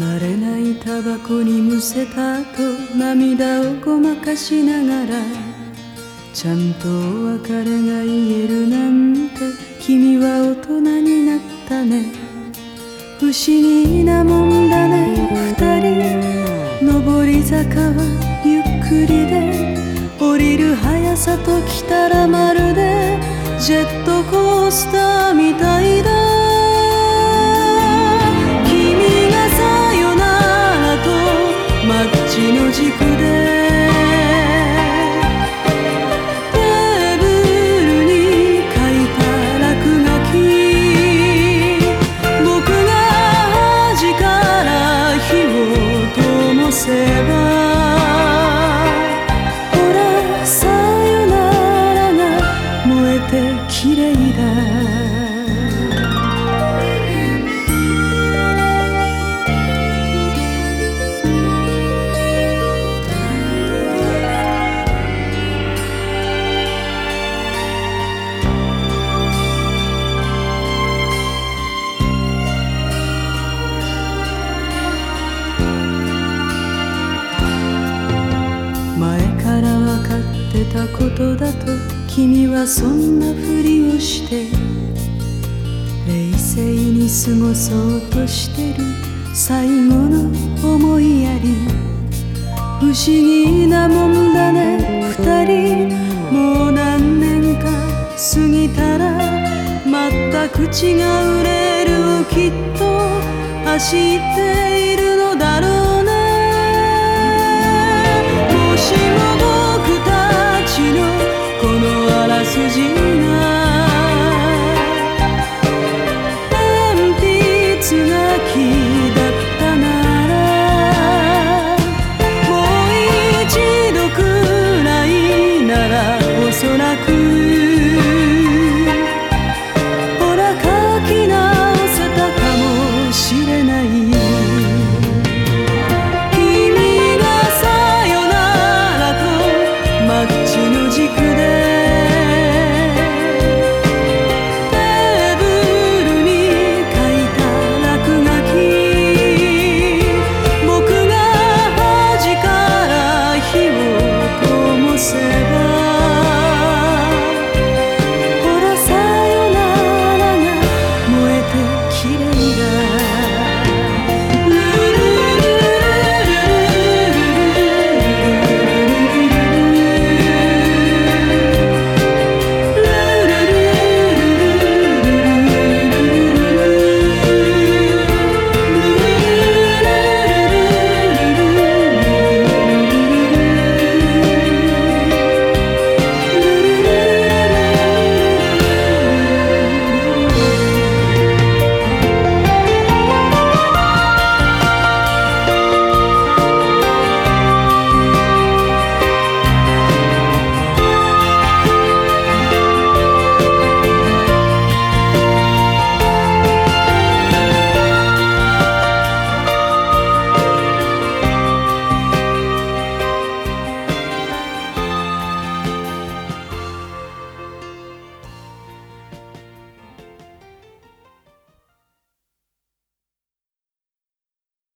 慣れないタバコにむせた後涙をごまかしながらちゃんとお別れが言えるなんて君は大人になったね。不思議なもんだね二人。上り坂はゆっくりで降りる速さときたらまるでジェットコースターみたいだ。の軸でたことだと君はそんなふりをして冷静に過ごそうとしてる最後の思いやり。不思議なもんだね二人。もう何年か過ぎたら全く違うレールをきっと走っている。